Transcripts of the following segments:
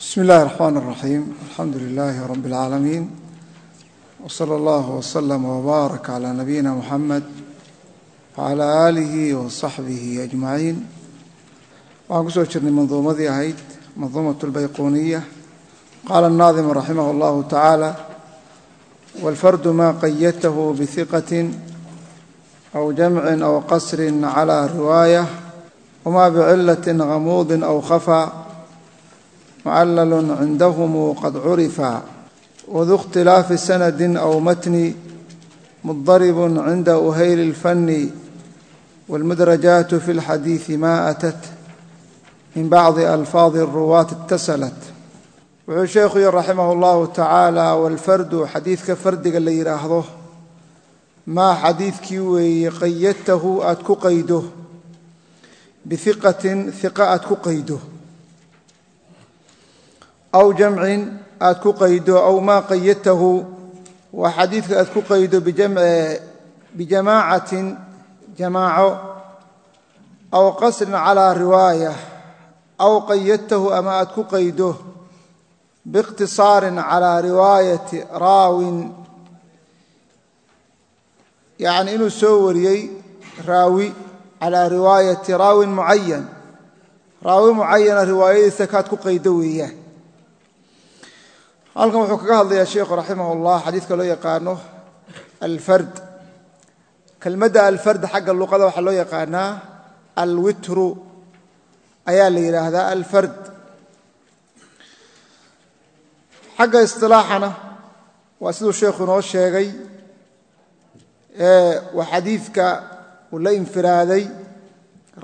bsmi اllahi الرحmn الرaxيim alxamdu لilaahi rab اlcaalamiin wslى اllah wslm wbaarak عlى nabiyina muxamed wعlى aalihi وصaxbihi أجmaciin waxaan kusoo jirnay manduumadii ahayd manduumaة اlbayquniya qaala الnaadimu raximah اllahu taعaalى wاlfardu ma qayadth bثiqaة أw jamci أw qasri عlى riwaayة wma bcilaة غamuudi أw khafى mucallal cindahm qad curifa wdu اkhtilaafi sanadi aw matni mudarib cinda uhayli اlfani wاlmudrajaat fi اlxadiiثi ma atat min bacdi alfaadi الruwaati اtasalat wuxuu sheekhu yihi raximah اllahu tacaala wاlfardu xadiidka fardiga la yidhaahdo maa xadiidkii weeye qayadtahu aad ku qaydo bihiqatin hiqa aad ku qaydo aw jamcin aad ku qaydo aw maa qayadtahu waa xadiidka aad ku qaydo bijamaacatin jamaaco aw qasrin calaa riwaaya aw qayadtahu ama aad ku qaydo biikhtisaarin calaa riwaayati raawin. Yacni inuu soo wariyey raawi calaa riwaayati raawin mucayan raawi mucayana riwaayadiisa kaad ku qaydo weeyaan halkan wuxuu kaga hadlayaa sheikhu raximah اllah xadiidka loo yaqaano alfard. Kelmadda alfard xagga luqada waxaa loo yaqaanaa alwitru. Ayaa la yidhaahdaa alfard. Xagga isilaaxana waa siduu sheekhu inoo sheegay waa xadiidka uu la infiraaday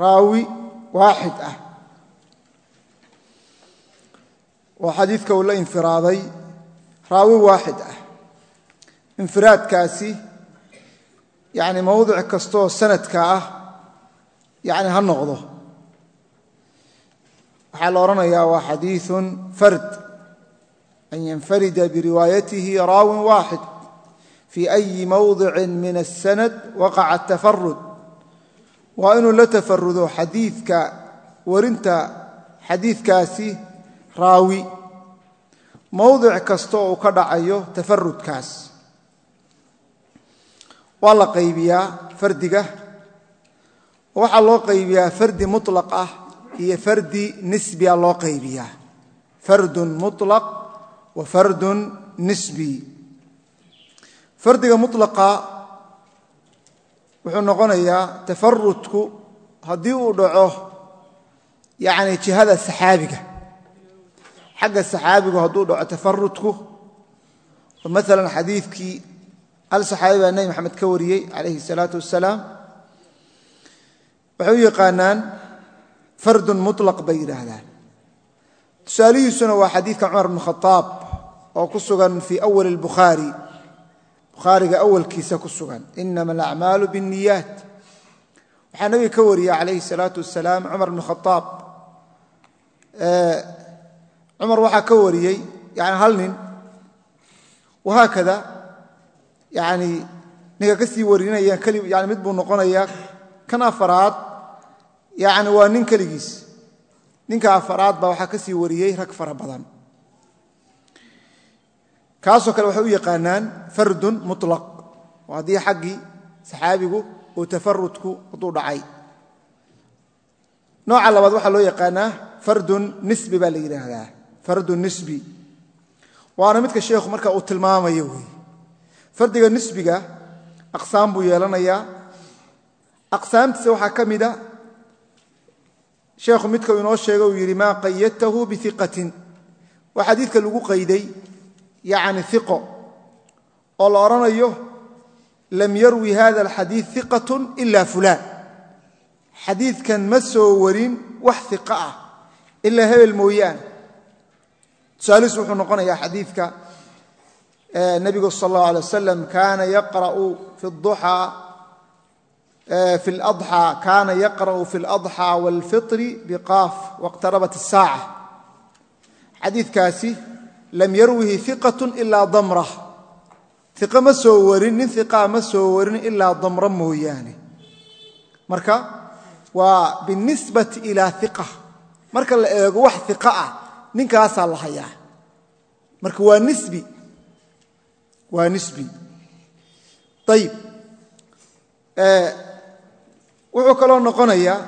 raawi waaxid ah oo xadiidka uu la infiraaday raawi waaxid ah infiraadkaasi yani mowdic kastooo sanadka ah yani ha noqdo waxaa la odhanayaa waa xadiiثun fard an yanfarida biriwaayatihi raawin waaxid fii أyi mowdici min الsanad waqaca الtafarud waa inuu la tafarudo xadiidka warinta xadiidkaasi raawi mowdic kasta oo uu ka dhacayo tafarudkaas waa la qaybiyaa fardiga waxaa loo qaybiyaa fardi mulaq ah iyo fardi nisbiya loo qaybiyaa. Fardun mulaq wa fardun nisbi. Fardiga mulaqa wuxuu noqonayaa tafarudku haddii uu dhaco yani jihada saxaabiga xagga saxaabigu hadduu dhaco tafarudku maala xadiikii hal saxaabi baa nebi maxamed ka wariyey calayhi salaatu wasalaam waxay u yaqaanaan fardun mulaq bay yidhaahdaan. Tusaalihiisuna waa xadiidka cumar bnu khaaab oo ku sugan fii awali اlbukhaari bukhaariga awalkiisa ku sugan. Inama alacmaalu biاniyaat waxaa nebiga ka cumar waxaa ka wariyey yani hal nin. Wahaakada yani ninka ka sii warinaya yani mid buu noqonayaa kan afaraad yani waa nin keligiis. Ninka afaraad baa waxaa ka sii wariyey rag fara badan. Kaasoo kale waxay u yaqaanaan fardun muطlaq oo haddii xaggii saxaabigu oo tafarudku hadduu labaad waxaa loo yaqaanaa fardun nisbi baa la fardun nisbi. Waana midka sheekhu marka uu tilmaamayo wey fardiga nisbiga aqsaam buu yeelanayaa aqsaamtiisa waxaa ka mida sheekhu midka inoo sheega uu yidhi maa qayadtahu biiqatin waa xadiidka lagu qayday yacni iqo oo la odhanayo lam yarwi hada alxadiid iqat ila fulaan. Xadiidkan ma soo warin wax iqa ah ilaa hebel mooyaane tusaalihiis wuxuu noqonayaa xadiidka nebigu sal اllahu alay wasalam kaana yaqra'u fi اladxى kaana yaqra'u fi اladxى wاlfiطri biqaaf wاqtarabat الsaaca xadiidkaasi lam yarwihi iqaة ilaa damra iqa ma soo warin nin iqaa ma soo warin ilaa damra mooyaane marka waa binisbati ilaa iqa marka la eego wax iqa ah ninkaasaa la hayaa. Marka waa nisbi. Waa nisbi. Ayib wuxuu kaloo noqonayaa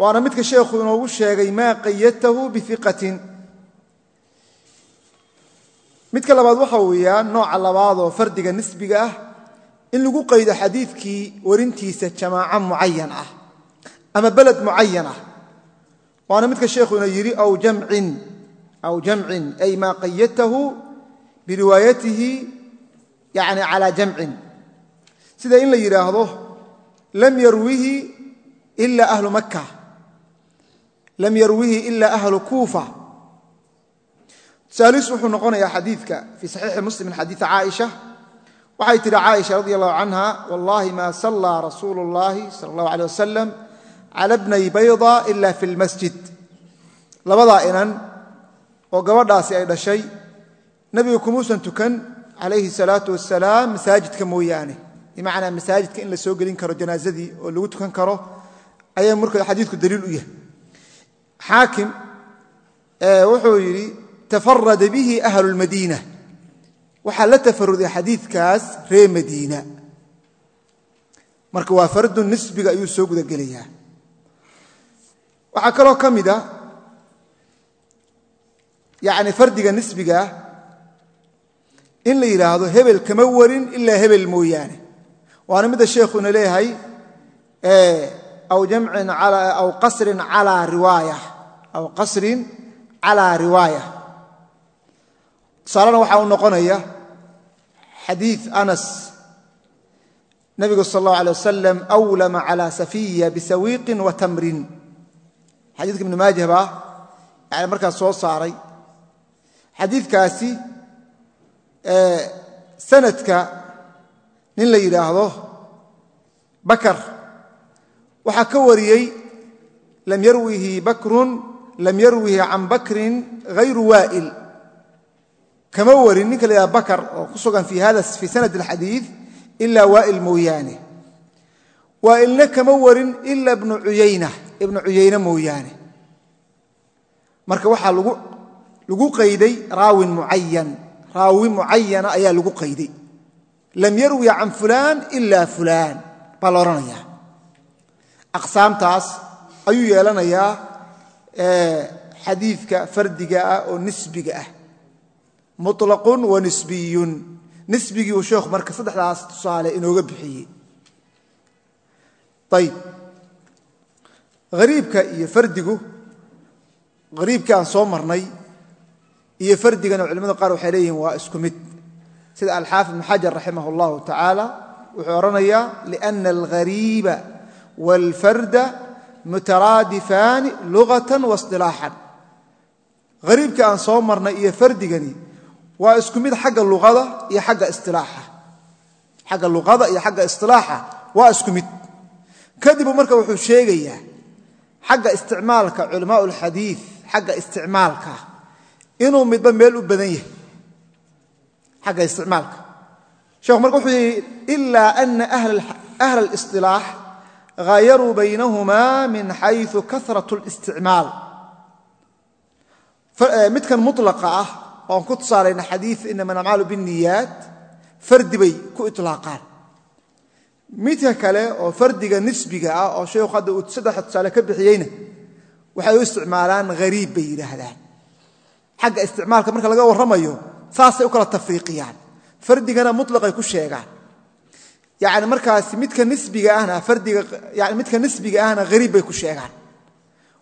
waana midka sheekhu inoogu sheegay maa qayadtahu biiqatin midka labaad waxa weeyaan nooca labaad oo fardiga nisbiga ah in lagu qaydo xadiidkii warintiisa jamaaco mucayan ah ama beled mucayan ah waana midka sheekhuna yidhi aw jamcin ay maa qayadtahu biriwaayatihi yani calaa jamcin. Sida in la yidhaahdo lam yarwihi ila ahlu makka lam yarwihi ila ahlu kuufa. Saalis wuxuu noqonayaa xadiidka fii saxiixi muslim xadiidi caaisha. Waxay tidhi caaisha radi allahu canha wallaahi ma sallaa rasuulu اllahi sala allahu aleh wasalam cala bnay bayda ila fi lmasjid labadaa inan oo gabadhaasi ay dhashay nebigu kumuusan tukan calayhi salaatu wasalaam masaajidka mooyaane. Bimacnaa masaajidka in la soo gelin karo janaazadii oo lagu tukan karo ayaa marka xadiidku daliil u yahay. Xaakim wuxuu yidhi tafarada bihi ahlu lmadiina waxaa la tafaruday xadiidkaas reer madiina. Marka waxaa kaloo ka mida yani fardiga nisbigaah in la yidhaahdo hebel kama warin ilaa hebel mooyaane. Waana midda sheekhuna leeyahay aw jamcin aw qasrin calaa riwaaya aw qasrin calaa riwaaya tusaalena waxaa u noqonaya xadiid anas. Nabigu sal اllahu alay wasalam awlama calى safiya bisawiiqin wa tamrin xadiidka ibnu maajah baa yani markaas soo saaray. Xadiidkaasi sanadka nin la yidhaahdo bakar waxaa ka wariyey lam yarwihi bakrun lam yarwihi can bakrin hayru waa'il. Kama warin ninka la yidhahdo bakar oo ku sugan fi hada fii sanad alxadiid ilaa waa'il mooyaane. Waa'ilna kama warin ila ibnu uyayna ibnu cuyayne mooyaane. Marka waxaa lagu qayday raawin mucayan raawi mucayana ayaa lagu qayday. Lam yarwi can fulaan ila fulaan baa la odhanayaa. Aqsaamtaas ayuu yeelanayaa xadiidka fardiga ah oo nisbiga ah. Muطlaqun wa nisbiyun. Nisbigii uu sheekhu marka saddexdaas tusaale inooga bixiyey. Ayib hariibka iyo fardigu hariibkii aan soo marnay iyo fardigana culimada qaar waxay leeyihiin waa isku mid sida alxaafid ibn xajar raximah اllahu tacaala wuxuu odhanayaa liأna alghariiba wاlfarda mutaraadifaani lugatan waاصطilaaxan hariibkii aan soo marnay iyo fardigani waa isku mid xagga luqada iyo agga isilaaxa xagga luqada iyo xagga isilaaxa waa isku mid kadibu marka wuxuu sheegayaa xagga isticmaalka culamaa اlxadiid xagga isticmaalka inuu midba meel u badan yahay xagga isticmaalka sheekhu marka wuxuu yidhi ilaa ana ahla اliصطilaax hayaruu baynahuma min xayثu kahraة اlisticmaal midkan muطlaqa ah oon ku tusaalayna xadiid inama alacmaalu biاniyaat fardi bay ku iطlaaqaan midka kale oo fardiga nisbiga ah oo shaykhu hadda uu saddexa tusaale ka bixiyeyna waxay u isticmaalaan hariib bay yidhaahdaan. Xagga isticmaalka marka laga warramayo saasay u kala tafriiqiyaan fardigana mutlaqay ku sheegaan. Yani markaas midka nisbiga ahna fardiga yani midka nisbiga ahna hariib bay ku sheegaan.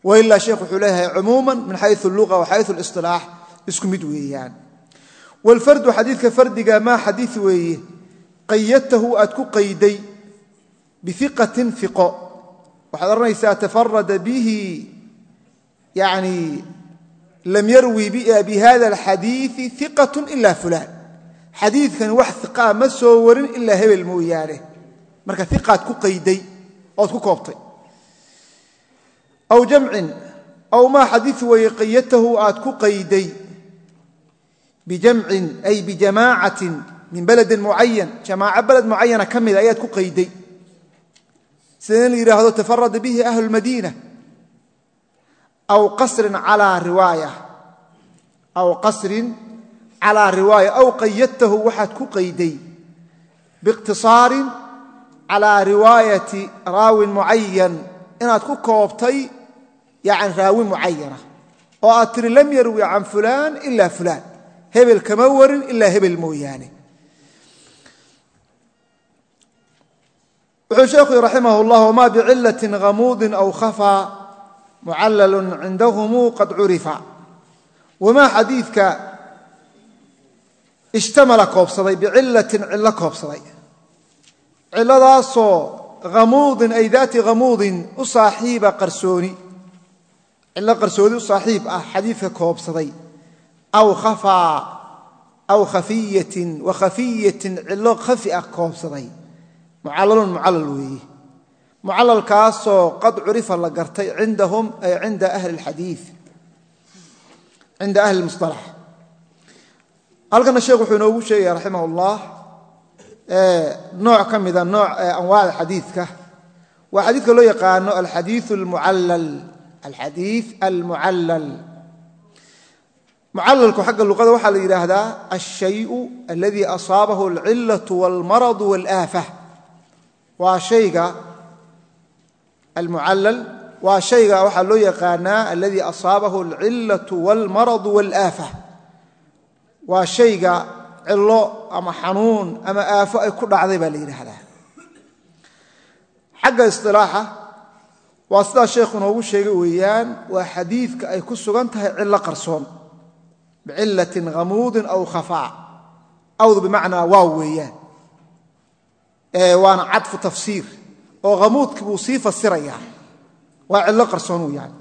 Wailaa sheekh wuxuu leeyahay cumuuman min xayu luqa wa xayu isku mid weeyaan. Wlfardu xadiidka fardiga maa xadii weeye. Qayadtahu aad ku qayday biiqatin iqo waxaad odhanaysaa tafarada bihi yani lam yarwi bi hada alxadiii iqat ila fulaan. Xadiidkani wax iqaa ma soo warin ilaa hebel mooyaane. Marka iqaad ku qayday ood ku koobtay. Aw jamcin aw maa xadiid weeye qayadtahu aad ku qayday. Bijamcin ay bijamaacatin min baladin mucayan jamaaco baled mucayana ka mida ayaad ku qayday sida in la yidhaahdo tafarada bihi ahlu lmadiina aw qasrin calaa riwaaya. Aw qasrin calaa riwaaya. Aw qayadtahu waxaad ku qayday. Biikhtisaarin calaa riwaayati raawin mucayan inaad ku koobtay yani raawi mucayana oo aad tiri lam yarwi can fulaan ila fulaan. Hebel kama warin ilaa hebel mooyaane wuxuu sheekhu raximah اllah wma bicilaةi hamuudi aw khafaa mucallal cindahm qad curifa. Wamaa xadiidka ishtamala koobsaday bicilatin cilo koobsaday. Ciladaasoo hamuudin ay daati hamuudin u saaxiiba qarsooni. Cilo qarsooni u saaxiib ah xadiidka koobsaday. Aw khafaa aw khafiyatin wa khafiyatin cilo khafi ah koobsaday mucalalun mucallal weeye mucalalkaasoo qad curifa la gartay cindahum ay cinda ahli اlxadiid cinda ahli اlmusطalax halkana sheekh wuxuu inoogu sheegaya raximah اllah nooc ka mida nooc anwaacda xadiidka waa xadiidka loo yaqaano alxadii almucallal alxadiid almucallal mucalalku xagga luqada waxaa la yidhaahdaa alshayu aladii asaabahu alcilaة wاlmarad wاlaafa waa hayga almucallal. Waa shayga waxaa loo yaqaanaa aladii asaabahu alcillatu walmaradu walaafa. Waa shayga cillo ama xanuun ama aafo ay ku dhacday baa la yidhaahdaa. Xagga isilaaxa waa sidaa sheekhu inoogu sheegay weeyaan waa xadiidka ay ku sugan tahay cillo qarsoon. Bicillatin hamuudin aw khafaa. Awdu bimacnaa waaw weeyaan waana cadfu tafsiir oo hamuudki buu sii fasirayaa. Waa cillo qarsoon yani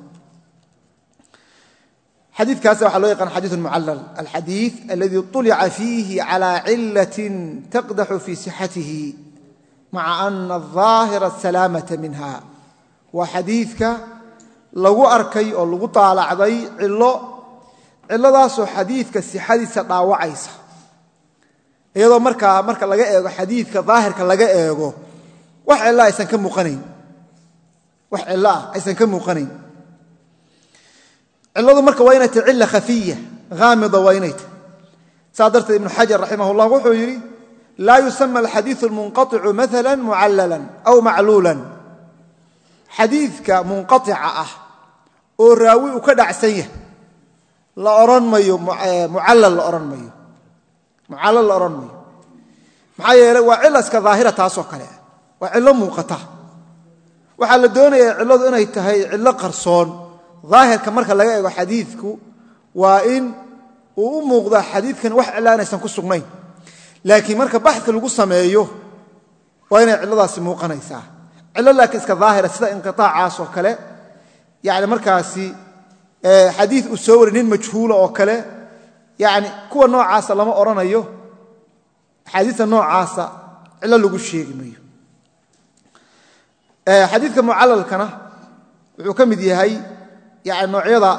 xadiikaas waxa loo yaqaan xadiiu mucallal. Alxadii aladii ulica fiihi calى cilati taqdaxu fii sixatihi maca ana aظaahira salaamata minha. Waa xadiidka lagu arkay oo lagu taalacday cilo ciladaasoo xadiidka sixadiisa dhaawacaysa iyadoo markaa marka laga eego xadiidka daahirka laga eego wax cilla aysan ka muuqanayn. Wax cillo ah aysan ka muuqanayn. Cilladu marka waa inay tahy cilla khafiya haamida waa inay tahy saa darteed ibnu xajar raximah ullah wuxuu yidhi laa yusama alxadiiu almunqaicu maala mucallalan aw macluulan. Xadiidka munqaica ah oo raawi uu ka dhacsan yahay la odhan mayo eh, mucallal la odhan mayo mucallal la odhan mayo maxaa yeeley waa cilaska daahira taasoo kale waa cillo muuqata. Waxaa la doonayaa cilladu inay tahay cillo qarsoon. Daahirka marka laga eego xadiidku waa in uu u muuqda xadiidkan wax cilla inaysan ku sugnayn. Laakiin marka baxka lagu sameeyo waa inay cilladaasi muuqanaysaa. Cillo laakiin iska daahira sida inqiaacaas oo kale yani markaasi xadiid uu soo wari nin majhuula oo kale yani kuwa noocaasa lama odhanayo axaadiista noocaasa cillo lagu sheegi mayo. Xadiidka mucalalkana wuxuu ka mid yahay yani noocyada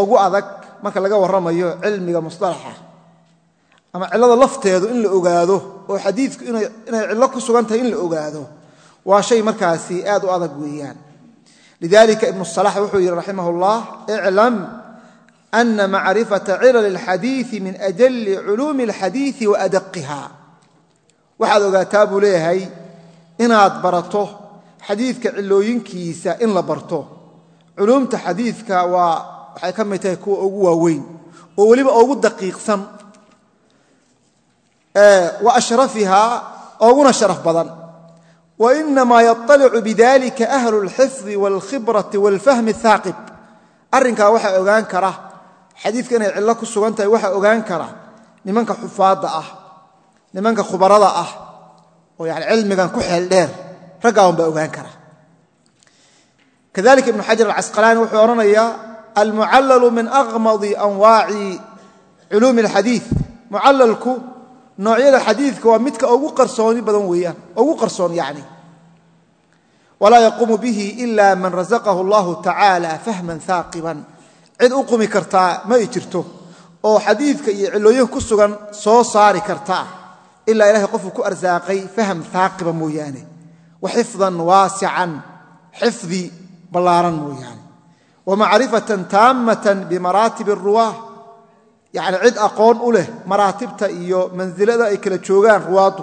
ugu adag marka laga warramayo cilmiga musطalaxa ama cillada lafteedu in la ogaado oo xadiidku inay cillo ku sugan tahay in la ogaado waa shay markaasi aad u adag weeyaan. Lidalika ibnu salax wuxuu yidhi raximah iclam ana macrifata cilal اlxadiiثi min ajali culuumi اlxadiiثi waadaqiha waxaad ogaataa buu leeyahay inaad barato xadiidka cilooyinkiisa in la barto culuumta xadiidka waa waxay ka mid tahay kuwa ugu waaweyn oo weliba ugu daqiiqsan wa ashrafiha ooguna sharaf badan wa inamaa yaطalicu bidalika ahlu اlxifdi wاlkhibrati wاlfahmi اhaaqib arrinkaa waxaa ogaan kara xadiidka inay cillo ku sugan tahay waxaa ogaan kara nimanka xufaadda ah nimanka khubarada ah oo yani cilmigan ku xeel dheer raggaa un baa ogaan kara. Kadalika ibnu xajar alcasqalaani wuxuu odhanayaa almucallalu min aqmadi anwaaci culuumi اlxadiid mucallalku noocyada xadiidka waa midka ugu qarsooni badan weeyaan ugu qarsoon yani. Walaa yaquumu bihi ila man razaqahu allahu tacaala fahman haaqiban cid u qumi kartaa ma y jirto oo xadiidka iyo cilooyin ku sugan soo saari kartaa ilaa ilahay qofku ku arsaaqay faham aaqiba mooyaane. Wa xifdan waasican xifdi ballaaran mooyaane. Wa macrifatan taammatan bimaraatib aruwaah yacni cid aqoon u leh maraatibta iyo mansilada ay kala joogaan ruwaadu.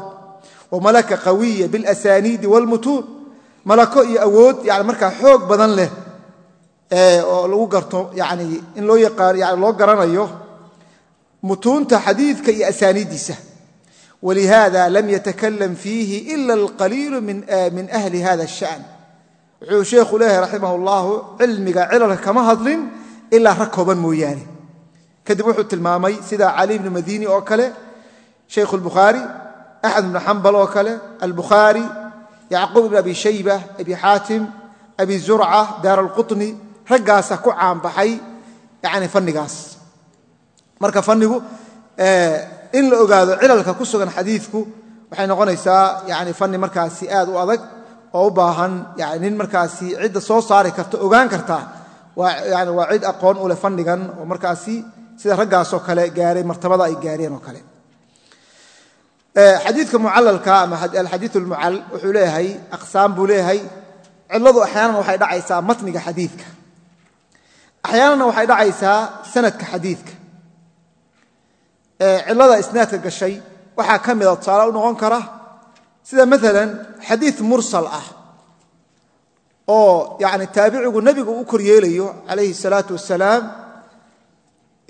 Wa malaka qawiya bilasaniidi walmutuun malako iyo awood yani markaa xoog badan leh oo lagu garto yani in loo yaqaan loo garanayo mutuunta xadiidka iyo asaaniiddiisa walihaada lam yatakalam fiihi ila alqaliilu min ahli hada ashan wuxuu sheekhu leeyahay raximah allahu cilmiga cilalka kama hadlin ilaa rag kooban mooyaane. Kadib wuxuu tilmaamay sida cali bnu madiini oo kale shaykhu lbukhaari axmed bnu xambal oo kale albukhaari yacquub ibn abi shayba abi xaatim abi zurca daar alquطni raggaasa ku caanbaxay yani fannigaas. Marka fannigu in la ogaado cilalka ku sugan xadiidku waxay noqonaysaa yani fanni markaasi aad u adag oo u baahan yani nin markaasi cidda soo saari karta ogaan karta yani waa cid aqoon u leh fannigan oo markaasi sida raggaasoo kale gaaray martabada ay gaareen oo kale. Xadiidka mucalalka ama alxadiid lmucal wuxuu leeyahay aqsaam buu leeyahay ciladu axyaanan waxay dhacaysaa matniga xadiidka axyaananna waxay dhacaysaa sanadka xadiidka. Cilada isnaadka gashay waxaa ka mida tusaale u noqon kara sida maalan xadiid mursal ah oo yani taabicigu nebigu u kor yeelayo calayhi salaatu wasalaam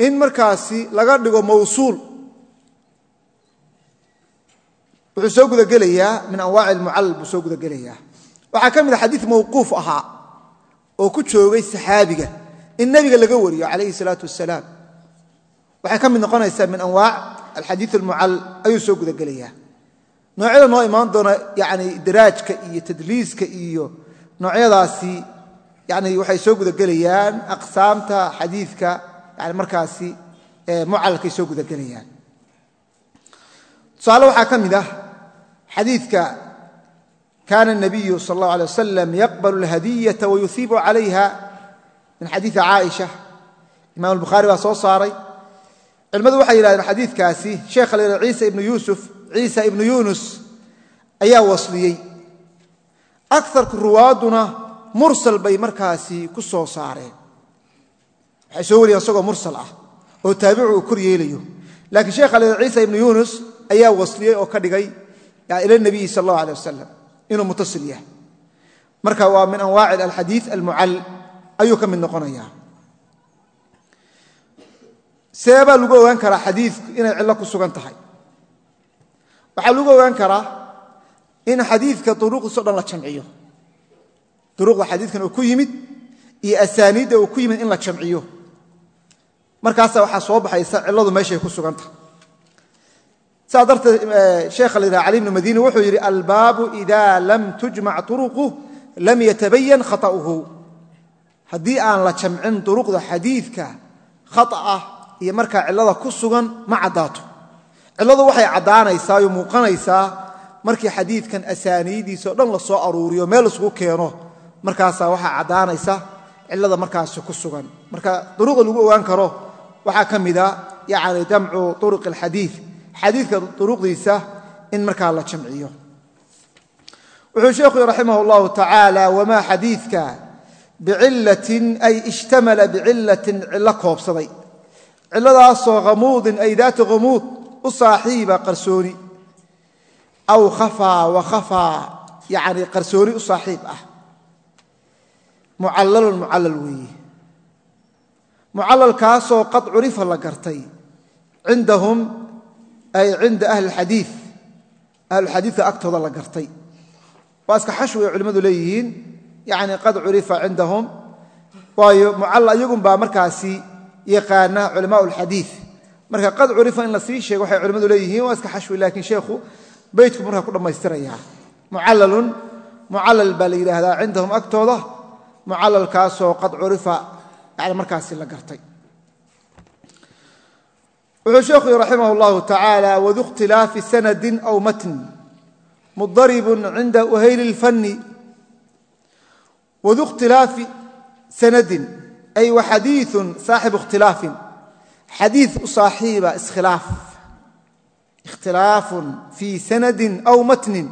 in markaasi laga dhigo mawsuul. Wuxuu soo gudagelayaa min anwaaci almucallal buu soo gudagelayaa. Waxaa ka mid a xadiid mawquuf ahaa oo ku joogay saxaabiga in nebiga laga wariyo calayhi salaatu wasalaam waxay ka mid noqonaysaa min anwaac alxadiid almucall ayuu soo gudagelayaa noocyada noo imaan doona yani daraajka iyo tadliiska iyo noocyadaasi yani waxay soo gudagelayaan aqsaamta xadiidka yani markaasi mucalkay soo gudagelayaan tusaale waxaa ka mid ah xadiidka kaana الnabiyu sal اllahu alيه wasalam yaqbal اlhadiyata wayuhiibu calayha min xadiidi caaisha. Imam albukhaari baa soo saaray. Culimmadu waxay yidhahdeen xadiidkaasi sheekha la ciisa ibnu yuusuf ciisa ibnu yunus ayaa wasliyey. Akarku ruwaadduna mursal bay markaasi ku soo saareen. Waxay soo wariyeen isagoo mursal ah oo taabicu uu kor yeelayo. Laakiin sheekha la ciisa ibnu yunus ayaa wasliyey oo ka dhigay ila nabiyi sal allahu aleh wasalam inuu mutasil yahay. Marka waa min anwaaci alxadiid almucal ayuu ka mid noqonayaa. Seebaa lagu ogaan karaa xadiidku inay cillo ku sugan tahay. Waxaa lagu ogaan karaa in xadiidka duruqdiiso dhan la jamciyo. Duruqda xadiidkan uu ku yimid iyo asaaniidda uu ku yimid in la jamciyo. Markaasa waxaa soo baxaysa cilladu meeshay ku sugan tahay. Saa darteed sheekha la yidhaha cali bnu madini wuxuu yidhi albaabu ida lam tujmac turuqu lam yatabayan khata'uhu haddii aan la jamcin duruqda xadiidka khaطah iyo markaa cillada ku sugan ma caddaato. Cilladu waxay caddaanaysaa oo muuqanaysaa markii xadiidkan asaaniidiisa o dhan la soo aruuriyo meel isugu keeno markaasaa waxaa caddaanaysa cillada markaasi ku sugan. Marka duruqda lagu ogaan karo waxaa ka mida yani jamcu turuq alxadiid. Xadiidka duruqdiisa in markaa la jamciyo. Wuxuu sheekhu raximah اllahu tacaala wamaa xadiidka bicilatin ay ishtamala bicilatin cillo koobsaday cilladaasoo hamuudin ay daati hamuud u saaxiiba qarsooni aw khafaa wa khafaa yani qarsooni u saaxiib ah mucallalun mucallal weeye mucallalkaasoo qad curifa la gartay cindahum ay cinda ahli اlxadiid ahluxadiidka agtooda la gartay waa iska xashwi ay culimmadu leeyihiin yani qad curifa cindahum. Waayo mucalla iyagunbaa markaasi yaqaana culamaa alxadii marka qad curifa in la sii sheego waxay culimmadu leeyihiin waa iska xashwi laakiin sheekhu beytku markaa ku dhammaystirayaa. Mucalalun mucalal baa la yidhaahdaa cindahum agtooda. Mucalalkaasoo qad curifa yani markaasi la gartay. Wuxuu sheekhu yii raximah اllahu tacaala wadu ikhtilaafi sanadin aw matn wdu ikhtilaafi sanadin ay waxadiiun saaxibu ikhtilaafin xadii u saaxiiba iskhilaaf ikhtilaafun fii sanadin aw matnin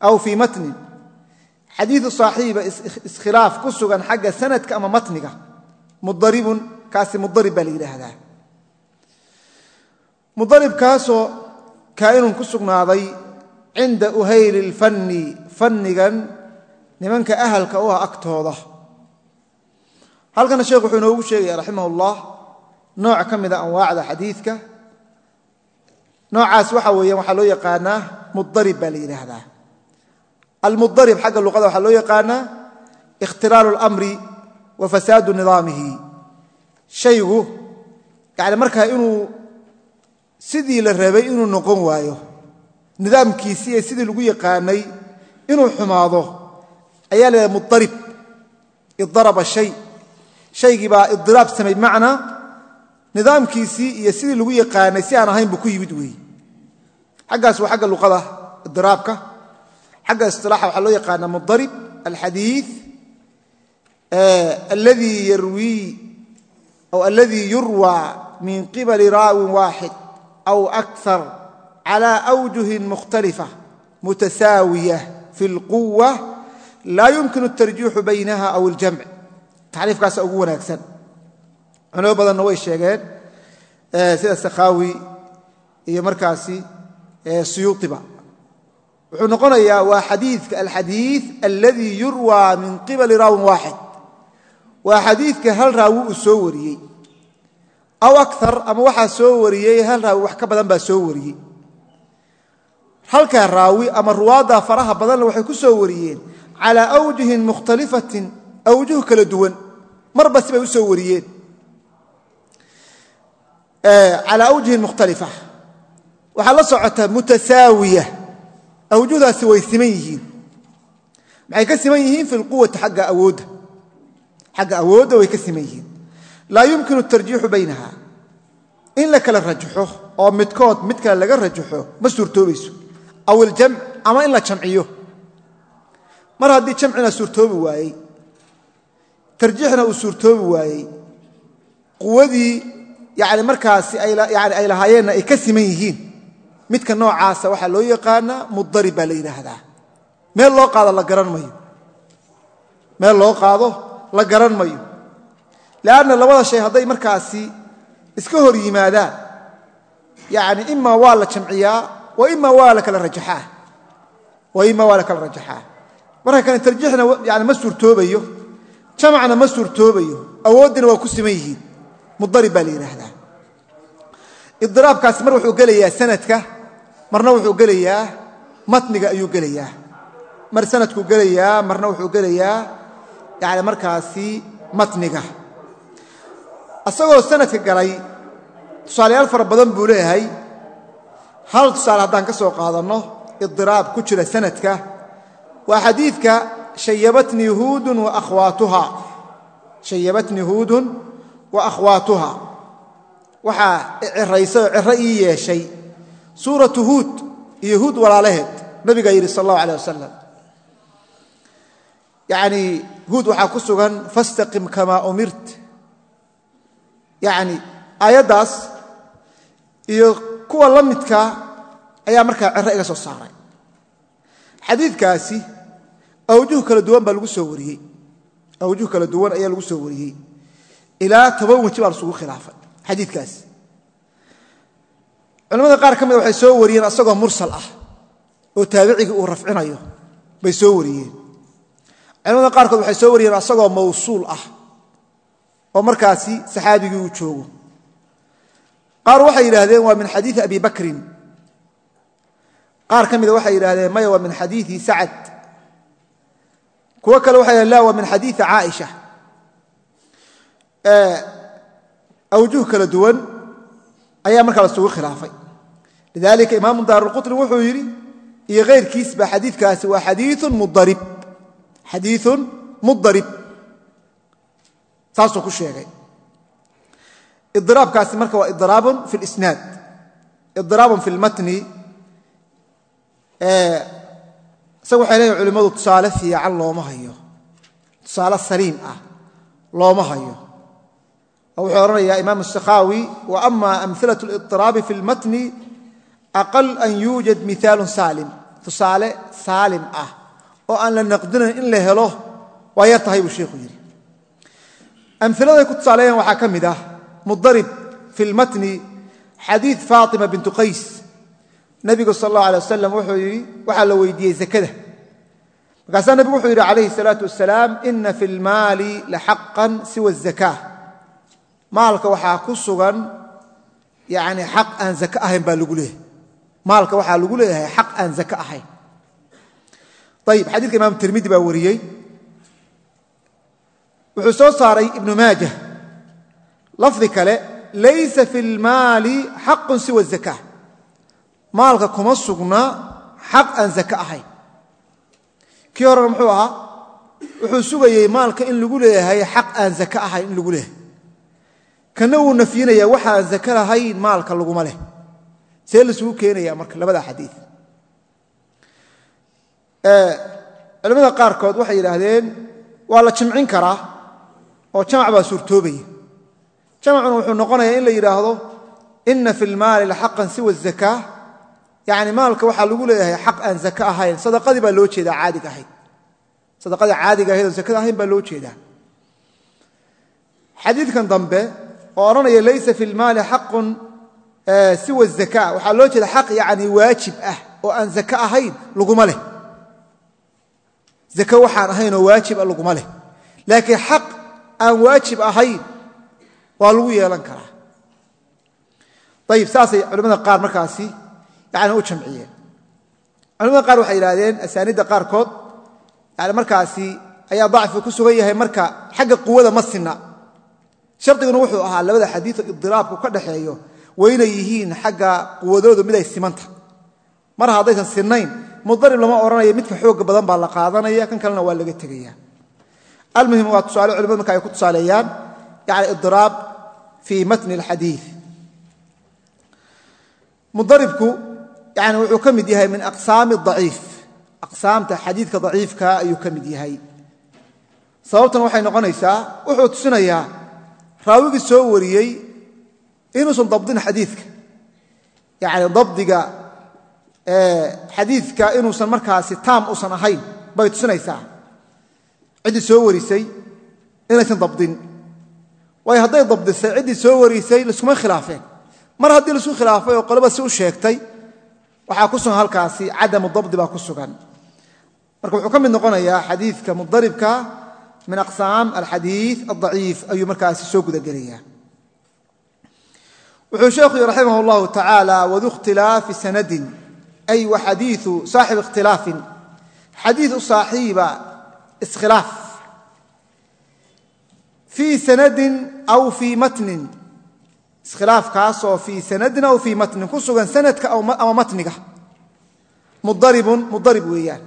aw fii matnin xadiiu saaxiiba iskhilaaf ku sugan xagga sanadka ama matniga mudaribun kaasi mudarib baa la yidhaahdaa mudaribkaasoo kaa'inun ku sugnaaday cinda nimanka ahalka u ah agtooda. Halkana sheekhu wuxuu inoogu sheegaya raximah ullah nooc ka mida anwaacda xadiidka. Noocaas waxa weeyaan waxaa loo yaqaanaa mudarib baa la yidhaahdaa. Almudarib xagga luqada waxaa loo yaqaanaa ikhtilaalu اlamri wa fasaadu nidaamihi. Shaygu yani markaa inuu sidii la rabay inuu noqon waayo nidaamkiisii ee sidii lagu yaqaanay inuu xumaado ayaa la mudarib idaraba shay. Shaygii baa idiraab samay macnaa nidaamkiisii iyo sidii lagu yaqaanay si aan ahayn buu ku yimid weeye xaggaas waa xagga luqada idiraabka xagga isilaaxa waxaa loo yaqaanaa mudarib alxadiid alladii yarwii aw aladii yurwى min qibali raawin waaxid aw akar cala awjuhin mukhtalifa mutasaawiya fi اlquwa laa yumkin tarjiixu baynaha aw iljamc taxriifkaasa ugu wanaagsan. Culimo badanna way sheegeen eh, sida sakhaawi iyo markaasi eh, suyuuiba wuxuu noqonayaa waa xadiika alxadii aladii yurwaa min qibali raawin waaxid. Waa xadiidka hal raawi uu soo wariyey. Aw akar ama waxaa soo wariyey hal raawi wax ka badan baa soo wariyey. Halkaa raawi ama ruwaadda faraha badanna waxay ku soo wariyeen calaa awjuhin mukhtalifatin awjuh kala duwan marba sibay u soo wariyeen calaa awjuhin mukhtalifa waxaa la socota mutasaawiya awjuhdaasi way siman yihiin maxay ka siman yihiin fi lquwati agga awoodda xagga awoodda way ka siman yihiin laa yumkinu tarjiixu baynaha in la kala rajaxo oo midkood mid kale laga rajaxo ma suurtoobayso aw iljamc ama in la jamciyo mar haddii jamcina suurtoobi waayey tarjiixna uu suurtoobi waayey quwadii yani markaasi yani ay lahaayeenna ay ka siman yihiin. Midka noocaasa waxaa loo yaqaanaa mudarib baa la yidhaahdaa. Meel loo qaado la garan mayo. Meel loo qaado la garan mayo. Leanna labada shay hadday markaasi iska hor yimaadaan yani imaa waa la jamciyaa wa imaa waa la kala rajaxaa marka kane tarjiixna yani ma suurtoobayo. Jamacna ma suurtoobayo. Awooddina waa ku siman yihiin. Mudarib baa la yidhaahdaa. Idiraabkaasi mar wuxuu gelayaa sanadka marna wuxuu gelayaa matniga ayuu gelayaa. Mar sanadkuu gelayaa marna wuxuu gelayaa yani markaasi matniga. Asagoo sanadka galay tusaalayaal fara badan buu leeyahay. Hal tusaale haddaan ka soo qaadanno idiraab ku jira sanadka waa xadiidka shayabatnii huudun wa akhwaatuha. Waxaa ciraysaoo ciro ii yeeshay. Suuratu huud iyo huud walaalaheed nabigaa yidhi sal allahu aleh wasalam yacnii huud waxaa ku sugan fastaqim kamaa umirt. Yacni aayaddaas iyo kuwa la midka ayaa markaa ciro iga soo saaray. Xadiidkaasi awjuh kala duwan baa lagu soo wariyey. Awjuh kala duwan ayaa lagu soo wariyey. Ilaa toban weji baa lasugu khilaafay xadiidkaasi culamada qaar ka mida waxay soo wariyeen asagoo mursal ah oo taabicigii uu rafcinayo bay soo wariyeen. Culamada qaarkood waxay soo wariyeen asagoo mawsuul ah oo markaasi saxaabigii uu joogo. Qaar waxay yidhaahdeen waa min xadiii abi bakrin. Qaar ka mida waxay yidhahdeen maya waa min xadiii sacad kuwo kale waxay yidhahdeen la waa min xadiii caaisha. Awjuh kala duwan ayaa markaa lasugu khilaafay. Lidalika imaamu daarulqutni wuxuu yidhi iyo kayrkiis ba waa xadiiun mudarib. Saasuu ku sheegay. Idiraabkaasi marka waa idiraabun fi lisnaad idiraabun fi lmatni isaga waxay leeyihin culimmadu tusaale fiican looma hayo tusaale saliim ah looma hayo oo wuxuu odhanayaa imaam الsakhaawi wa ama amhilaة اliطiraabi fi اlmatni aqal an yuujad miثaalu saalim tusaale saalim ah oo aan la naqdinayn in la helo waa yar tahay buu sheikhu yidhi amhiladay ku tusaaleeyaan waxaa ka mid ah mudarib fi lmatni xadiid faatima bintu qays nebigu sal allah alay wasalam wuxuu yidhi waxaa la weydiiyey zakada. Markaasaa nebigu wuxuu yidhi calayhi salaatu wasalaam ina fi lmaali laxaqan siwa azakaa maalka waxaa ku sugan yani xaq aan zake ahayn baa lagu leeyahay. Maalka waxaa lagu leeyahay xaq aan zake ahayn. Ayib xadiidka imaam tirmidi baa wariyey. Wuxuu soo saaray ibnu maaja lafdi kale laysa fi lmaali xaqun siwa zakaa maalka kuma sugna xaq aan zake ahayn. Kii horena muxuu ahaa? Wuxuu sugayey maalka in lagu leeyahay xaq aan zake ahayn in lagu leeyahay. Kana wuu nafyinaya waxa aan zake lahayn maalka laguma leh. See laisugu keenaya marka labada xadii culamada qaarkood waxay yidhaahdeen waa la jimcin karaa oo jamac baa suurtoobaya jamacuna wuxuu noqonayaa in la yidhaahdo ina fi lmaali laxaqan siwa zakaa yani maalka waxaa lagu leeyahay xaq aan zake ahayn sadaqadii baa loo jeedaa caadiga ahayd sadaqadii caadiga ahayd oo zakada ahayn baa loo jeedaa. Xadiidkan dambe oo odhanaya laysa fi lmaali xaqun siwa zaka. Waxaa loo jeeda xaq yani waajib ah oo aan zake ahayn laguma leh. Zake waxaan ahayn oo waajiba laguma leh. Laakiin xaq aan waajib ahayn waa lagu yeelan karaa. Ayib saasay culamada qaar markaasi u jamciyeen culamada qaar waxay yidhahdeen asaanidda qaarkood yani markaasi ayaa dacfi ku sugan yahay marka xagga quwada ma sinna. Shardiguna wuxuu ahaa labada xadiioo idiraabku ka dhaxeeyo waynay yihiin xagga quwadoodu mid ay simanta. Mar haddaysan sinnayn mudarib lama odhanayo midka xooga badan baa la qaadanaya kan kalena waa laga tegaya almuhim waa tusaale culimadu marka ay ku tusaaleeyaan yani idiraab fii matni alxadii mudaribku yani wuxuu ka mid yahay min aqsaami daciif. Aqsaamta xadiidka daciifka ayuu ka mid yahay. Sababtuna waxay noqonaysaa wuxuu tusinayaa raawigii soo wariyey inuusan dabdin xadiidka. Yani dabdiga xadiidka inuusan markaasi taam usan ahayn bay tusinaysaa. Ciddii soo warisay inaysan dabdin. Waayo hadday dabdisay ciddii soo warisay laskuma khilaafeen. Mar haddii la isku khilaafay oo qolaba si u sheegtay waxaa ku sugan halkaasi cadamu dabdi baa ku sugan. Marka wuxuu ka mid noqonayaa xadiidka mudaribka min aqsaam alxadiid aldaciif ayuu markaasi soo gudagelaya wuxuu sheekhu yii raximah اllahu tacaala wadu ikhtilaafi sanadin. Ay wa saaxib ikhtilaafin. Xadiiu saaxiiba iskhilaaf. Fii sanadin aw fii matnin iskhilaafkaasoo fii sanadin aw fii matnin ku sugan sanadka ama matniga. Mudaribun mudarib weeyaan.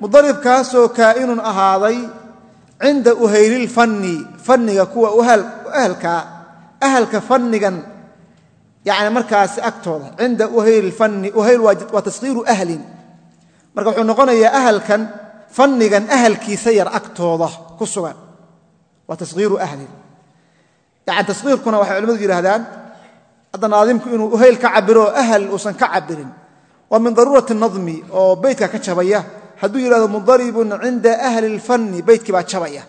Mudaribkaasoo kaa'inun ahaaday cinda uhaylilfanni fanniga kuwa ahalkaa ahalka fannigan yani markaasi agtooda. Cinda uhayl fanni uhayl waa taskhiiru ahlin. Marka wuxuu noqonayaa ahalkan fannigan ahalkiisa yar agtooda ku sugan. Waa taskhiiru ahlin yani taskhiirkuna waxay culimadu yidhahdaan hadda naadimku inuu uhayl ka cabiro ahal uusan ka cabirin waa min daruurati nadmi oo beytka ka jabaya. Hadduu yidhahdo mudaribun cinda ahli lfanni beytkii baa jabaya.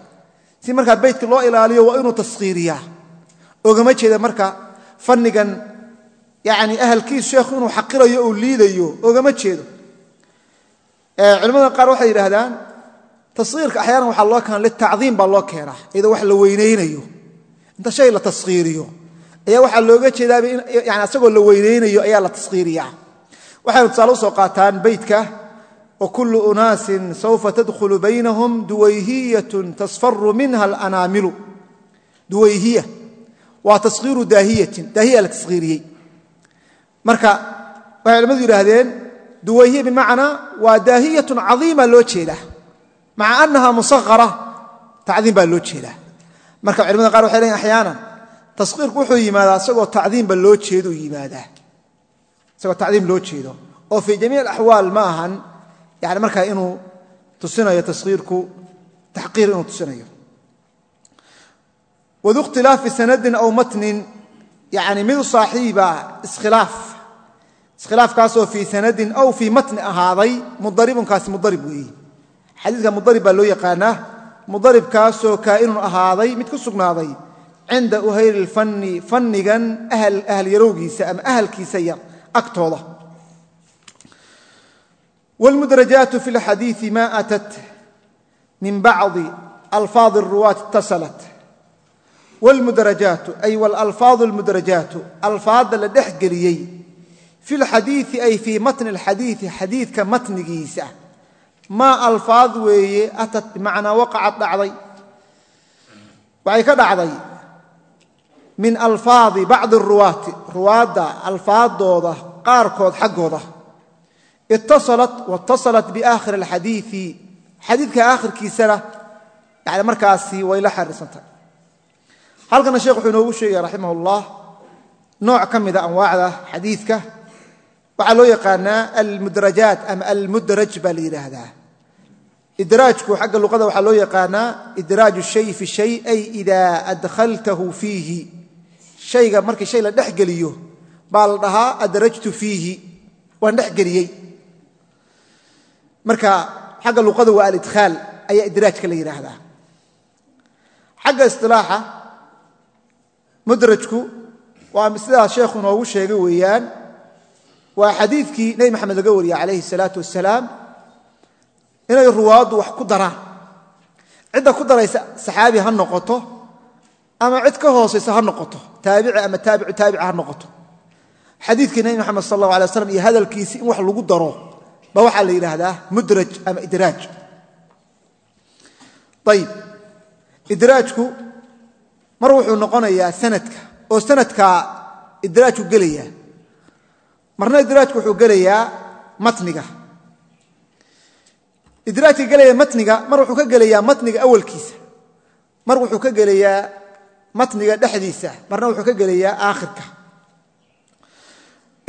Si markaa beytka loo ilaaliyo waa inuu taskhiiriyaa ogama jeeda marka fannigan yani ahalkiisu sheekhu inuu xaqirayo uu liidayo ogama jeedo. Culimmada qaar waxay yidhaahdaan taskhiirka axyaanan waxaa loo keena litacdiim baa loo keenaa iyadoo wax la weynaynayo inta shay la taskhiiriyo ayaa waxaa looga jeedaaba yani asagoo la weynaynayo ayaa la taskhiiriyaa waxaynu tusaale u soo qaataan beytka wkulu unaasin saufa tadkhulu baynahum duwayhiyatun tasfaru minha alanaamilu. Duwayhiya. Waa taskhiiru daahiyatin. Daahiya la taskhiiriyey marka waxay culimmadu yidhaahdeen duwayhiya bimacnaa waa daahiyatun cadiima loo jeedaa. Maca annaha musahara tacdiim baa loo jeedaa marka culimada qaar waxay leeyiin axyaanan taskhiirku wuxuu yimaadaa isagoo tacdiimba loo jeedo yimaadaa. Isagoo tacdiim loo jeedo. Oo fii jamiic alaxwaal ma ahan yani markaa inuu tusinayo taskhiirku taxqiir inuu tusinayo. Wadu ikhtilaafi sanadin aw matnin yani mid saaxiiba iskhilaaf. Iskhilaafkaasoo fii sanadin aw fii matni ahaaday mudaribunkaasi mudarib weeye xadiiska mudarib baa loo yaqaanaa mudaribkaasoo kaa'inun ahaaday mid ku sugnaaday cinda uhayli lfanni fannigan ahal yarowgiisa ama ahalkiisa yar agtooda wاlmudrajaatu fi اlxadiiثi ma atat min bacضi alfaadi الruwaati اtasalat wاlmudrajaatu ay wاlalfaadu اlmudrajaatu alfaadda la dhex geliyey fi اlxadiiثi ay fii matni اlxadiiثi xadiidka matnigiisa maa alfaad weeye atat bimacnaa waqacad dhacday. Waxay ka dhacday min alfaadi bacdi ruwaati ruwaadda alfaadooda qaarkood xaggooda. Itasalat waitasalat biaakhiri alxadiii xadiidka aakhirkiisana yani markaasi way la xariirsantahay halkana sheekh wuxuu inoogu sheegaya raximah ullah nooc ka mida anwaacda xadiidka. Waxaa loo yaqaanaa almudrajaat ama almudraj baa la yidhaahdaa idraajku xagga luqada waxaa loo yaqaanaa idraaju shay fi shay ay idaa adkhaltahu fiihi. Shayga markii shay la dhex geliyo baa la dhahaa adrajtu fiihi. Waan dhex geliyey. Marka xagga luqada waa alidkhaal ayaa idraajka la yidhaahdaa xagga isilaaxa mudrajku waa sidaa sheekhu inoogu sheegay weeyaan waa xadiidkii nebi maxamed laga wariyey calayhi salaatu wasalaam inay ruwaaddu wax ku daraan. Cidda ku daraysa saxaabi ha noqoto ama cid ka hoosaysa ha noqoto taabici ama taabicu taabici ha noqoto. Xadiidkii nebi maxamed sal allahu alay slam iyo hadalkiisi in wax lagu daro ba waxaa la yidhaahdaa mudraj ama idraaj. Ayib idraajku mar wuxuu noqonayaa sanadka oo sanadkaa idraajku gelayaa. Marna idraajku wuxuu gelayaa matniga idraajka gelaya matniga mar wuxuu ka gelayaa matniga awalkiisa. Mar wuxuu ka gelayaa matniga dhexdiisa marna wuxuu ka gelayaa aakhirka.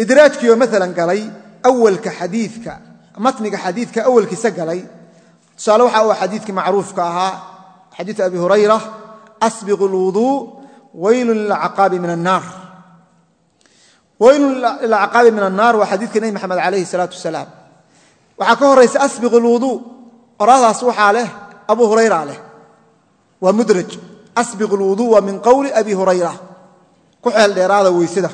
Idraajkiioo maalan galay awalka xadiidka matniga xadiidka awalkiisa galay tusaale waxa uu xadiidkii macruufka ahaa xadiiu abi hurayra asbiqu اlwuduu waylun lilcaqaabi min annaar. Waylun lilcaqaabi min annaar waa xadiidka nebi maxamed calayhi salaatu wasalaam waxaa ka horaysa asbiqu lwuduu qoradaas waxaa leh abu hurayra leh. Waa mudraj. Asbiqu lwuduu waa min qowli abi hurayra. Ku xeel dheeraada weysada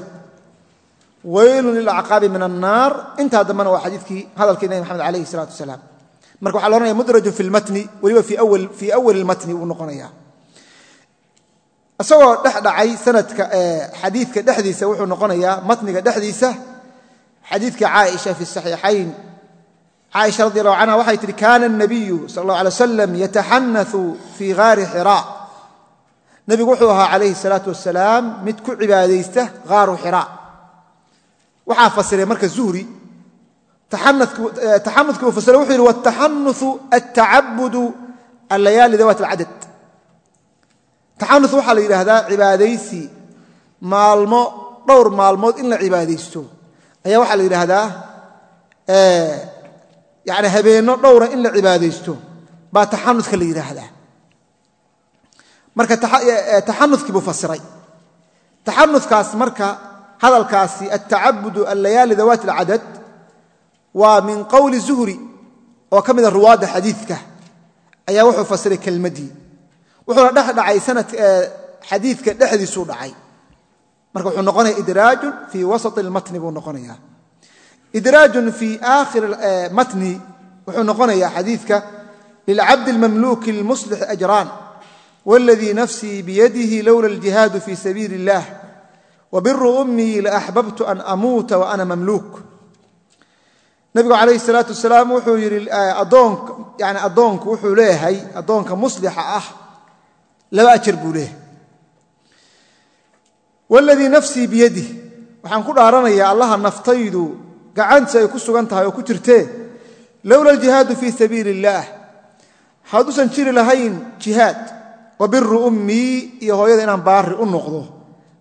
waylun lilacqaabi min annaar. Intaa dambena waa xadiikii hadalkii nebi maxamed alayhi salaatu wasalaam. Marka waxa la ohanaya mudrajun fi lmatni weliba fii awali lmatni uu noqonaya isagoo dhex dhacay sanadka xadiidka dhexdiisa wuxuu noqonayaa matniga dhexdiisa. Xadiidka caaisha fi saxiixayn caaisha radi allahu canha waxay tihi kaana nabiyu sal allah alay wasalam yataxanau fii haari xiraa nebigu wuxuu ahaa calayhi salaatu wasalaam mid ku cibaadaysta haaru xiraa waxaa fasiray marka zuhri taxamudkii uu fasiray. Wuxuu yidhi wataxanuhu attacabudu allayaali dawaat alcadad taxanu waxaa la yidhaahdaa cibaadaysi maalmo dhowr maalmood in la cibaadaysto. Ayaa waxaa la yidhaahdaa yani habeenno dhowra in la cibaadaysto baa taxanudka la yidhaahdaa. Marka taxanudkii buu fasiray. Taxanudkaas marka hadalkaasi attacabudu allayaali dawaati alcadad waa min qowli zuhri oo kamida mida ruwaadda xadiidka ayaa wuxuu fasiray kelmaddii. Wuxuuna dhex dhacay sanad xadiidka dhexdiisuu dhacay. Marka wuxuu noqonaya idraajun fii wasati almatni buu noqonayaa idraajun fii aakhir matni wuxuu noqonayaa xadiidka lilcabdi اlmamluki اlmuslix ajraan wاladii nafsii biyadihi lowla اljihaadu fii sabiili اllah wabiru ummii laaxbabtu an amuuta wa ana mamluuk nabigu calayhi الsalaatu wasalaam wuxuu yidhi yani addoonku wuxuu leeyahay addoonka muslixa ah laba ajar buu leeyahay wاladii nafsii biyadih waxaan ku dhaaranayaa allaha naftaydu gacantiisa ay ku sugan tahay oo ku jirtee lowla aljihaadu fii sabiili illaah hadduusan jiri lahayn jihaad wa biru ummii iyo hooyada inaan baari u noqdo.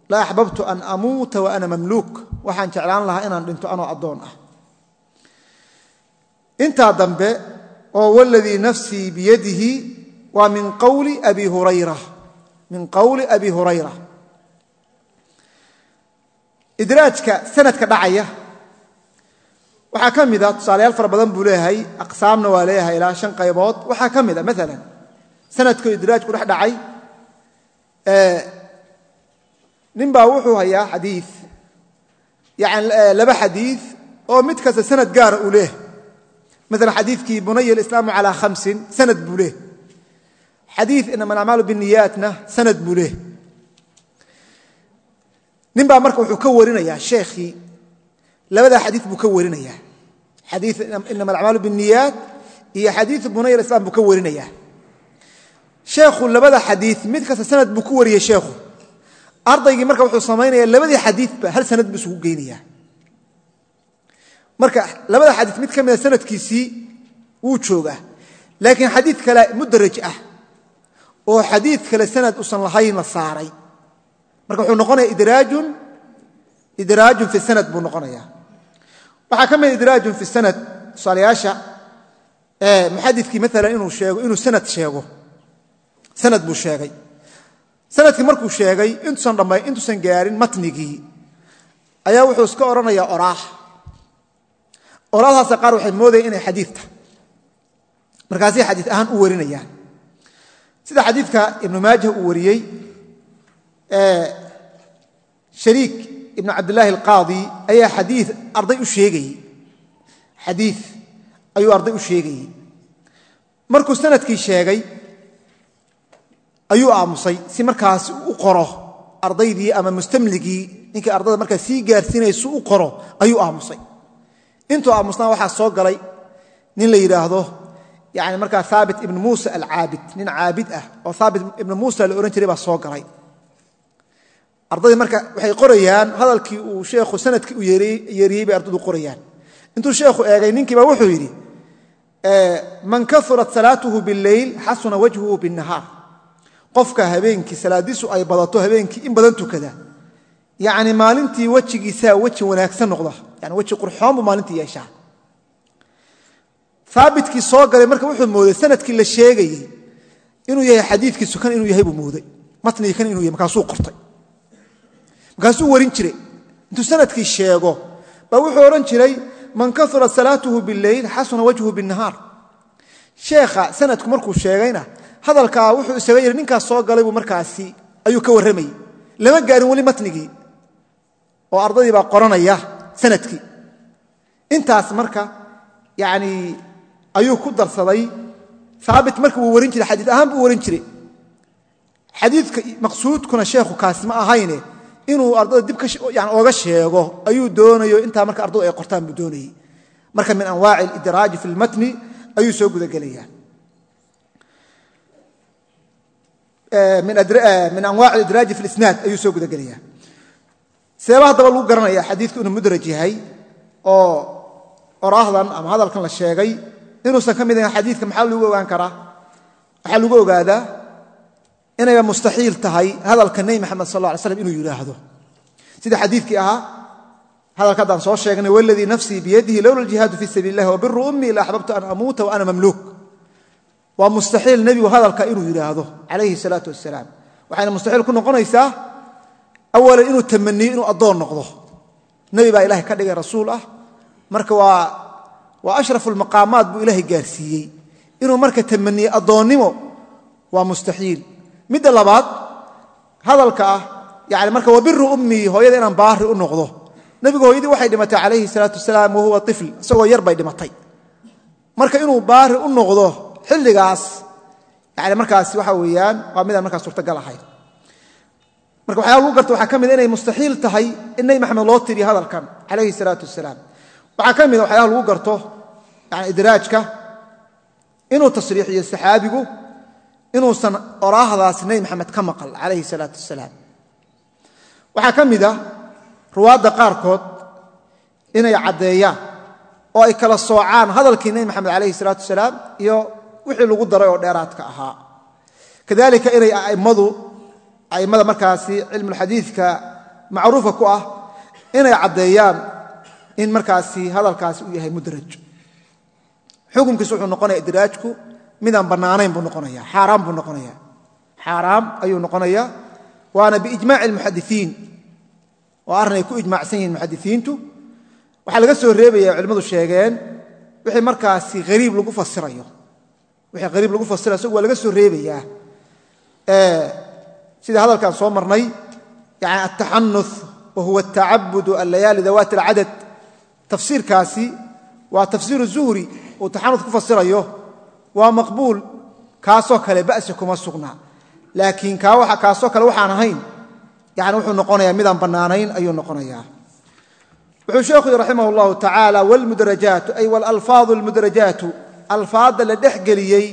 La axbabtu an amuuta wa ana mamluuk. Waxaan jeclaan lahaa inaan dhinto anoo addoon ah. Intaa dambe oo waladii nafsii biyadihi waa min qowli abi hurayra. Min qowli abi hurayra. Idraajka sanadka dhacaya waxaa ka mida tusaalayaal fara badan buu leeyahay aqsaamna waa leeyahay ilaa shan qaybood. Waxaa ka mid a maalan sanadkoo idraaj ku dhex dhacay nin baa wuxuu hayaa xadii yani laba xadii oo mid kasta sanad gaara uu leeh maala xadiikii bunaya alislaamu calaa hamsin sanad buu leeh xadii inama alacmaalu biniyaatna sanad buu leeh nin baa marka wuxuu ka warinayaa sheekhii labadaa xadii buu ka warinayaa. Xadii inama alacmaalu biniyaat iyo xadii bunaya alislam buu ka warinayaa. Sheekhu labada xadii mid kasta sanad buu ku wariyey sheekhu. Ardaygii marka wuxuu samaynaya labadii xadiiba hal sanad buu isugu geynaya marka labada xadii mid ka mida sanadkiisii wuu joogaa. Laakiin xadii kale mudaraj ah oo xadii kale sanad usan lahayn la saaray. Marka wuxuu noqonaya idraajun fi sanad buu noqonaya waxaa ka mida idraajun fi sanad tusaalayaasha muxadikii maala inuu sanad sheego. Sanad buu sheegay. Sanadkii markuu sheegay intuusan gaarin matnigii. Ayaa wuxuu iska odhanayaa oraah. Oraahdaasa qaar waxay moodaya inay xadiita markaasay xadii ahaan u warinayaan. Sida xadiidka ibnu maajah uu wariyey shariik ibnu cabdillaahi alqaadi ayaa xadii arday u sheegayey xadii ayuu arday u sheegayey markuu sannadkii sheegay ayuu aamusay si markaas u qoro ardaydii ama mustamligii. Ninkii ardada markaa sii gaarsiinaysu u qoro ayuu aamusay. Intuu aamusnaa waxaa soo galay nin la yidhaahdo yani markaa haabit ibnu muusa alcaabid nin caabid ah oo haabit ibnu muusa la odhan jiray baa soo galay ardaydii marka waxay qorayaan hadalkii uu sheekhu sannadkii u yeeriyey bay ardadu qorayaan. Intuu sheekhu eegay ninkiiba wuxuu yidhi man kaurat salaatuhu bileyl xasuna wajhuhu binahaar qofka habeenkii salaadiisu ay badato habeenkii in badan tukada. Yani maalintii wejigiisaa weji wanaagsan noqda. Yani weji qurxoon buu maalintii yeeshaa. Aabitkii soo galay marka wuxuu mooday sannadkii la sheegayey inuu yahay xadiikii sukan inuu yahay buu mooday. Matnigii kan inuu yahay markaasuu qortay markaasuu warin jiray. Intuu sannadkii sheego baa wuxuu odhan jiray man kaurat salaatuhu bileyl xasuna wajhu binahaar sheekha sanadku markuu sheegayna hadalkaa wuxuu isaga yidhi ninkaas soo galay buu markaasi ayuu ka warramayey lama gaarin weli matnigii oo ardaydii baa qoranaya sannadkii. Intaas marka yani ayuu ku darsaday. Aabit marka wuu warin jiray xadii ahaan buu warin jiray. Xadiika maqsuudkuna sheekhu kaasi ma ahayne inuu ardada dib oga sheego ayuu doonayo intaa marka ardadu ay qortaan buu doonayey. Marka min anwaaci alidraaji fi lmatni ayuu soo gudagelaya min anwac idraaji fi isnaad ayuu soo gudagelaya seeba haddaba lagu garanaya xadiiku inuu mudraj yahay oo oraahdan ama hadalkan la sheegay inuusan ka mid ahayn xadiika maxaa lagu ogaan karaa? Waxaa lagu ogaadaa inayba mustaxiil tahay hadalka nebi maxamed sal lla ly slam inuu yidhaahdo. Sida xadiikii ahaa hadalka haddaan soo sheegnay waladii nafsii biyadihi lowla aljihaadu fi sabiil illahi wabiru ummii la axbabtu an amuuta wa ana mamluuk. Waa mustaxiil nebigu hadalka inuu yidhaahdo calayhi salaatu wasalaam waxayna mustaxiil ku noqonaysaa awalan inuu tamaniyo inuu addoon noqdo. Nebi baa ilahay ka dhigay rasuul ah. Marka waa ashrafu lmaqaamaat buu ilaahay gaarsiiyey. Inuu marka tamaniyo addoonnimo waa mustaxiil midda labaad hadalka ah yani marka wabiru ummii hooyada inaan baari u noqdo. Nebigu hooyadii waxay dhimatay calayhi salaatu wasalaam wahuwa ifl isagoo yar bay dhimatay. Marka inuu baari u noqdo xilligaas yani markaas waxa weeyaan waa midaan markaas suurtagal ahayn. Marka waxyaa lagu garta waxaa ka mida inay mustaxiil tahay in nebi maxamed loo tiriyo hadalkan calayhi salaatu wasalaam. Waxaa ka mida waxyaalaha lagu garto yani idraajka inuu tasriixiyo saxaabigu inuusan oraahdaas nebi maxamed ka maqal calayhi salaatu wasalaam waxaa ka mida ruwaadda qaarkood inay caddeeyaan oo ay kala soocaan hadalkii nebi maxamed calayhi salaatu wasalaam iyo wixii lagu daray oo dheeraadka ahaa. Kadalika inay a'immadu a'immada markaasi cilmulxadiidka macruufa ku ah inay caddeeyaan in markaasi hadalkaasi uu yahay mudraj. Xukunkiisu wuxuu noqonaya idraajku midaan bannaanayn buu noqonaya xaaraam buu noqonaya xaaraam ayuu noqonaya waana biijmaaci almuxadisiin oo arrin ay ku ijmaacsan yihiin muxadisiintu waxaa laga soo reebaya culimmadu sheegeen wixii markaasi hariib lagu fasirayo. Wixii qariib lagu fasira isagu waa laga soo reebayaa. Sida hadalkaan soo marnay yani altaxanuth wa atacabudu allayaali dawaati alcadad tafsiirkaasi waa tafsiiru zuhri uu taxanuth ku fasirayo waa maqbuul. Kaasoo kale ba'si kuma sugna. Laakiin kaasoo kale waxaan ahayn. Yani wuxuu noqonayaa midaan bannaanayn ayuu noqonayaa. Wuxuu sheekhu yhi raximah اllahu tacaala wlmudrajaatu ay walalfaadu almudrajaatu alfaadda la dhex geliyey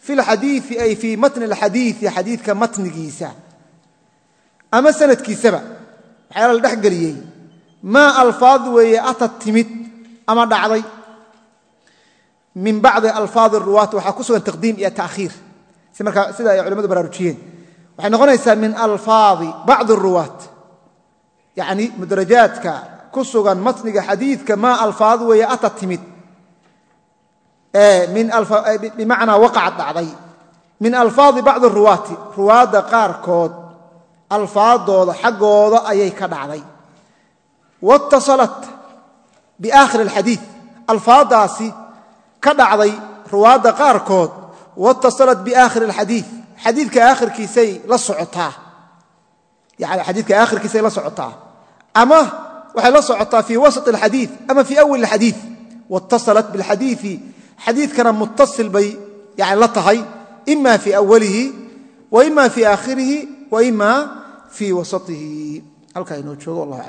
fi lxadiii ay fii matni alxadiii xadiidka matnigiisa. Ama sanadkiisaba waxyaala la dhex geliyey. Maa alfaad weeye atad timid ama dhacday min bacdi alfaadi ruwaati waxaa ku sugan taqdiim iyo taakhiir sida ay culimadu baraarujiyeen waxay noqonaysaa min alfaadi bacdi ruwaat yani mudrajaadka ku sugan matniga xadiidka maa alfaad weeye ata timid. Bimacnaa waqacad dhacday. Min alfaadi bacdi ruwaati ruwaadda qaarkood alfaadooda xaggooda ayay ka dhacday. Waitasalat biaakhiri alxadiid. Alfaaddaasi ka dhacday ruwaadda qaarkood watasalat biaakhiri alxadii xadiika aakhirkiisay la socotaa. Yani xadiidka aakhirkiisay la socotaa. Ama waxay la socotaa fii wasat alxadii ama fii awal alxadii watasalat biاlxadiii xadiidkana muttasil bay yani la tahay ima fii awalihi wa ima fii aakhirihi wa ima fii wasatihi. Halkaa inoo joogo wallah